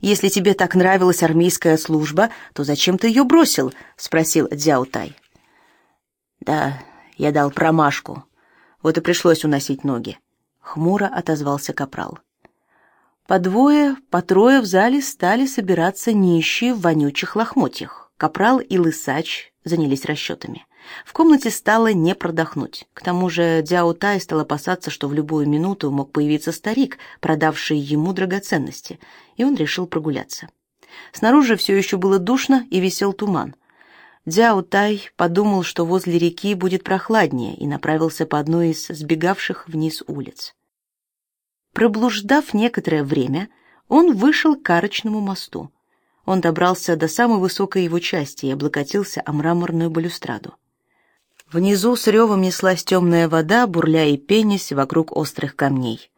«Если тебе так нравилась армейская служба, то зачем ты ее бросил?» — спросил Дзяутай. «Да, я дал промашку. Вот и пришлось уносить ноги», — хмуро отозвался капрал. По двое, по трое в зале стали собираться нищие в вонючих лохмотьях. Капрал и лысач занялись расчетами. В комнате стало не продохнуть. К тому же Дяо Тай стал опасаться, что в любую минуту мог появиться старик, продавший ему драгоценности, и он решил прогуляться. Снаружи все еще было душно и висел туман. Дяо Тай подумал, что возле реки будет прохладнее, и направился по одной из сбегавших вниз улиц. Проблуждав некоторое время, он вышел к арочному мосту. Он добрался до самой высокой его части и облокотился о мраморную балюстраду. Внизу с ревом неслась темная вода, бурля и пенясь вокруг острых камней.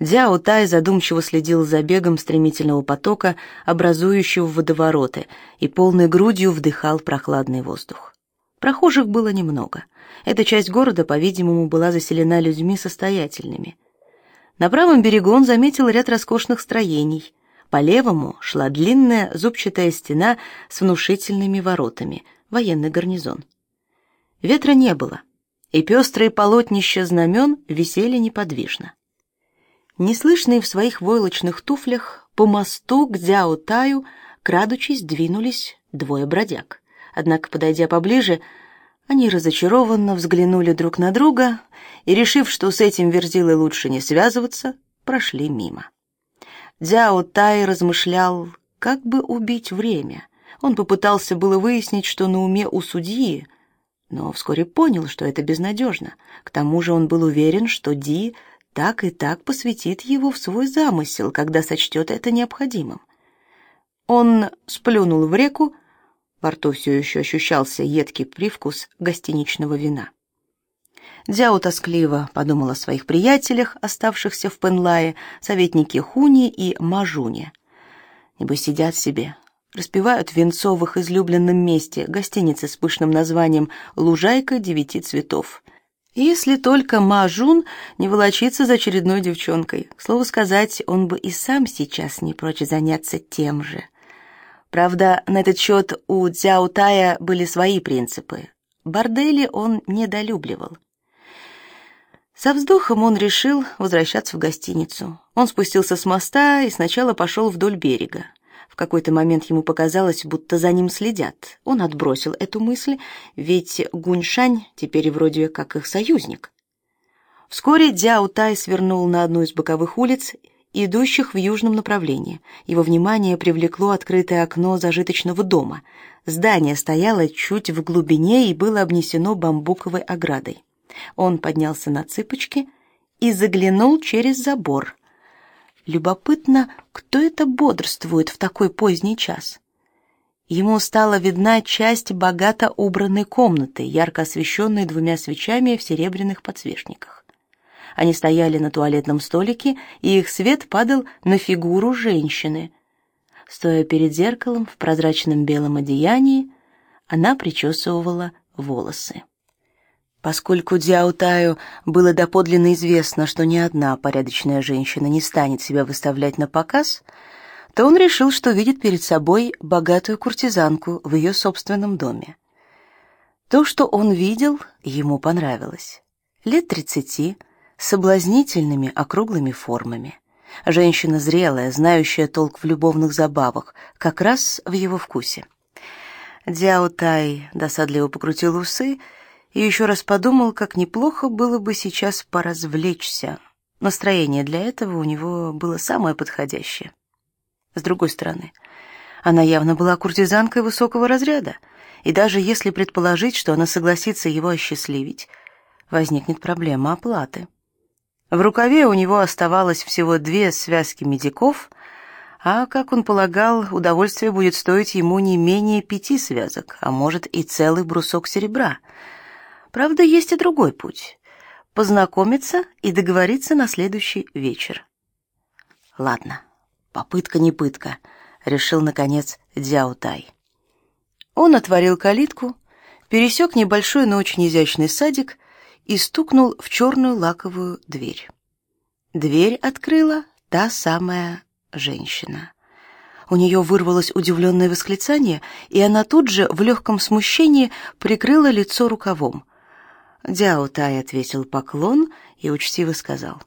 Дяо Тай задумчиво следил за бегом стремительного потока, образующего водовороты, и полной грудью вдыхал прохладный воздух. Прохожих было немного. Эта часть города, по-видимому, была заселена людьми состоятельными. На правом берегу он заметил ряд роскошных строений. По левому шла длинная зубчатая стена с внушительными воротами, военный гарнизон. Ветра не было, и пестрые полотнища знамен висели неподвижно. Неслышные в своих войлочных туфлях по мосту к Дзяо-Таю, крадучись, двинулись двое бродяг. Однако, подойдя поближе, они разочарованно взглянули друг на друга и, решив, что с этим верзилой лучше не связываться, прошли мимо. Дзяо Тай размышлял, как бы убить время. Он попытался было выяснить, что на уме у судьи, но вскоре понял, что это безнадежно. К тому же он был уверен, что Ди так и так посвятит его в свой замысел, когда сочтет это необходимым. Он сплюнул в реку, во рту все еще ощущался едкий привкус гостиничного вина. Дзяо тоскливо подумал о своих приятелях, оставшихся в Пенлае, советнике Хуни и Мажуне. Небось сидят себе, распевают венцо в их излюбленном месте, гостинице с пышным названием «Лужайка девяти цветов». Если только Мажун не волочится за очередной девчонкой. К слову сказать, он бы и сам сейчас не прочь заняться тем же. Правда, на этот счет у Цяо Тая были свои принципы. Бордели он недолюбливал. Со вздохом он решил возвращаться в гостиницу. Он спустился с моста и сначала пошел вдоль берега. В какой-то момент ему показалось, будто за ним следят. Он отбросил эту мысль, ведь Гуньшань теперь вроде как их союзник. Вскоре Дяо Тай свернул на одну из боковых улиц, идущих в южном направлении. Его внимание привлекло открытое окно зажиточного дома. Здание стояло чуть в глубине и было обнесено бамбуковой оградой. Он поднялся на цыпочки и заглянул через забор. Любопытно, кто это бодрствует в такой поздний час. Ему стала видна часть богато убранной комнаты, ярко освещенной двумя свечами в серебряных подсвечниках. Они стояли на туалетном столике, и их свет падал на фигуру женщины. Стоя перед зеркалом в прозрачном белом одеянии, она причесывала волосы. Поскольку Дзяо Таю было доподлинно известно, что ни одна порядочная женщина не станет себя выставлять на показ, то он решил, что видит перед собой богатую куртизанку в ее собственном доме. То, что он видел, ему понравилось. Лет тридцати, с соблазнительными округлыми формами. Женщина зрелая, знающая толк в любовных забавах, как раз в его вкусе. Тай досадливо покрутил усы и еще раз подумал, как неплохо было бы сейчас поразвлечься. Настроение для этого у него было самое подходящее. С другой стороны, она явно была куртизанкой высокого разряда, и даже если предположить, что она согласится его осчастливить, возникнет проблема оплаты. В рукаве у него оставалось всего две связки медиков, а, как он полагал, удовольствие будет стоить ему не менее пяти связок, а может и целый брусок серебра — Правда, есть и другой путь — познакомиться и договориться на следующий вечер. Ладно, попытка не пытка, решил наконец Дзяо Тай. Он отворил калитку, пересек небольшой, но очень изящный садик и стукнул в черную лаковую дверь. Дверь открыла та самая женщина. У нее вырвалось удивленное восклицание, и она тут же в легком смущении прикрыла лицо рукавом. Дяо ответил поклон и учтиво сказал: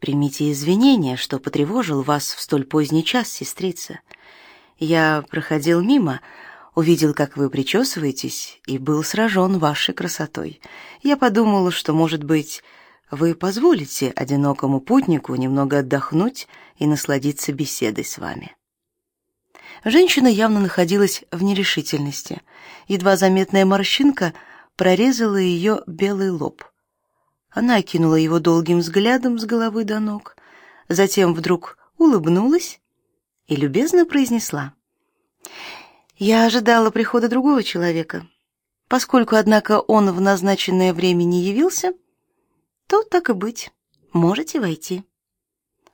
Примите извинения, что потревожил вас в столь поздний час, сестрица. Я проходил мимо, увидел, как вы причесываетесь, и был сражен вашей красотой. Я подумал, что, может быть, вы позволите одинокому путнику немного отдохнуть и насладиться беседой с вами. Женщина явно находилась в нерешительности. Едва заметная морщинка прорезала ее белый лоб. Она окинула его долгим взглядом с головы до ног, затем вдруг улыбнулась и любезно произнесла: "Я ожидала прихода другого человека. Поскольку однако он в назначенное время не явился, то так и быть, можете войти".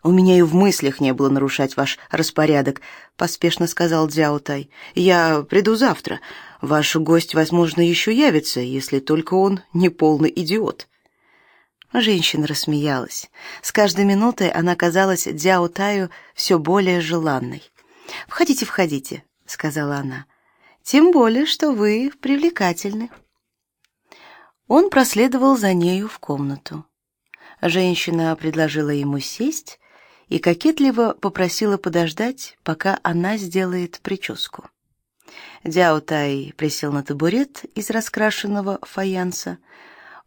У меня и в мыслях не было нарушать ваш распорядок, поспешно сказал Дзяотай. Я приду завтра. Ваш гость, возможно, еще явится, если только он не полный идиот. Женщина рассмеялась. С каждой минутой она казалась Дзяо Таю все более желанной. "Входите, входите", сказала она. "Тем более, что вы привлекательны". Он проследовал за нею в комнату. Женщина предложила ему сесть и кокетливо попросила подождать, пока она сделает прическу. Дяо Тай присел на табурет из раскрашенного фаянса,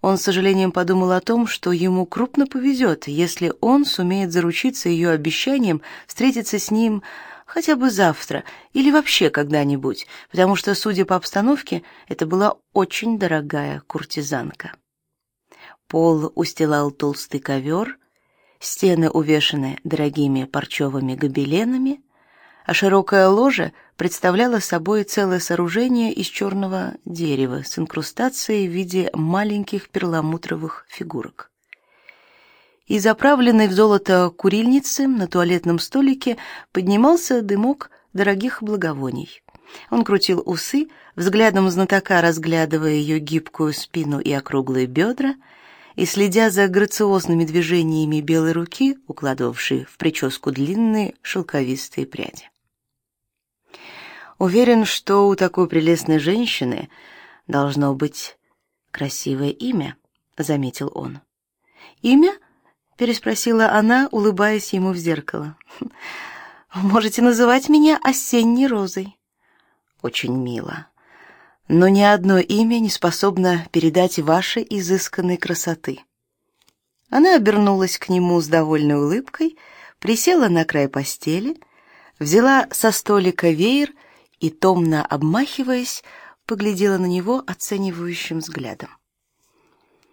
он с сожалением подумал о том, что ему крупно повезет, если он сумеет заручиться ее обещанием встретиться с ним хотя бы завтра или вообще когда-нибудь, потому что, судя по обстановке, это была очень дорогая куртизанка. Пол устилал толстый ковер, стены увешаны дорогими парчевыми гобеленами, а широкое ложе представляло собой целое сооружение из черного дерева с инкрустацией в виде маленьких перламутровых фигурок. Из заправленной в золото курильницы на туалетном столике поднимался дымок дорогих благовоний. Он крутил усы, взглядом знатока разглядывая ее гибкую спину и округлые бедра, и следя за грациозными движениями белой руки, укладывавшей в прическу длинные шелковистые пряди. Уверен, что у такой прелестной женщины должно быть красивое имя, заметил он. Имя? переспросила она, улыбаясь ему в зеркало. Можете называть меня осенней розой. Очень мило. Но ни одно имя не способно передать вашей изысканной красоты. Она обернулась к нему с довольной улыбкой, присела на край постели, взяла со столика веер и, томно обмахиваясь, поглядела на него оценивающим взглядом.